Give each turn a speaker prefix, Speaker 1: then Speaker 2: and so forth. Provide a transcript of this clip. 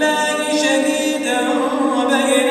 Speaker 1: بالله شديدا وبين